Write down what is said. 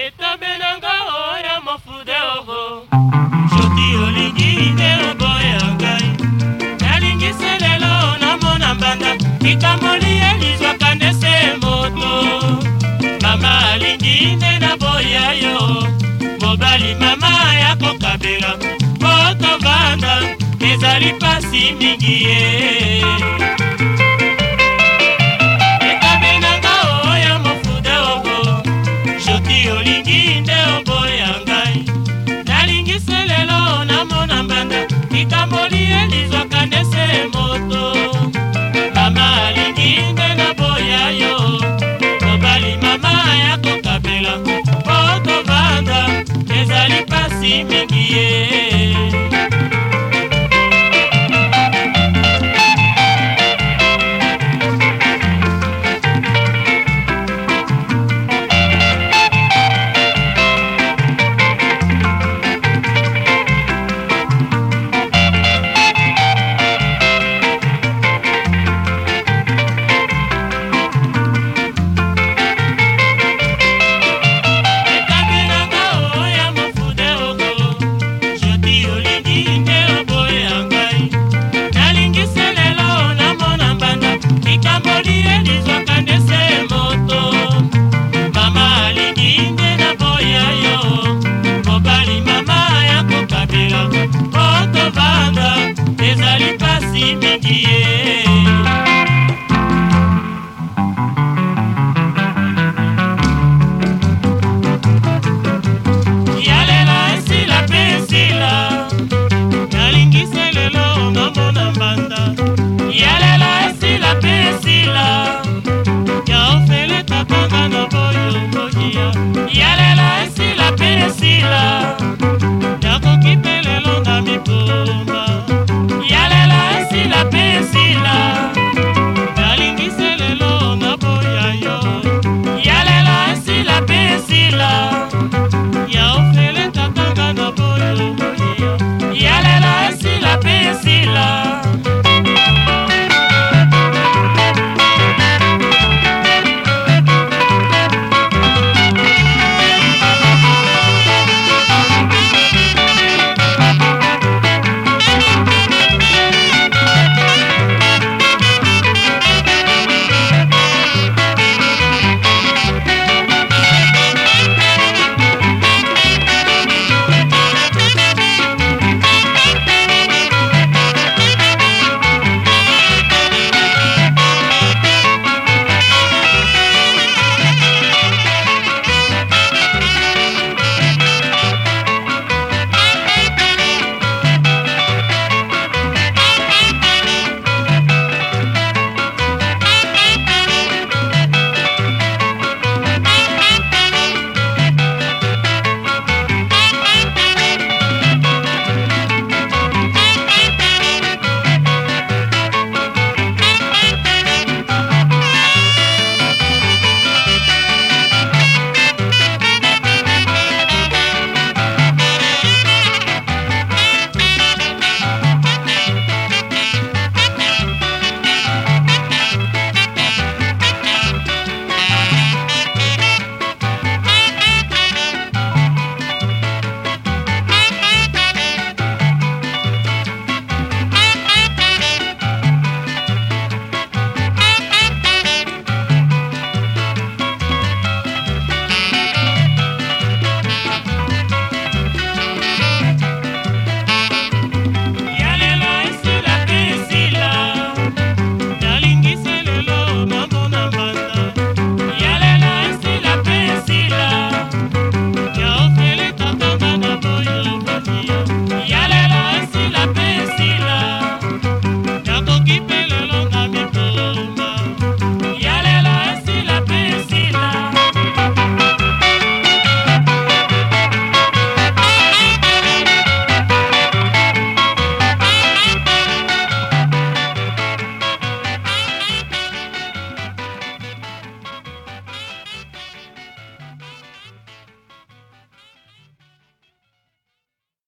etobelanga oya mofude oho soki olingi nde oboya ngai nalingisi lelo namona mbanda likamoli elizwaka nde se moto mama alingi nde naboya yo mobali mama yakokabela po tovanda ezali pasi mingi ye likamboli elizwaka ndese moto mama alingi nde na boya yo mobali mama ya kokabela po kovanda ezali pasi mingi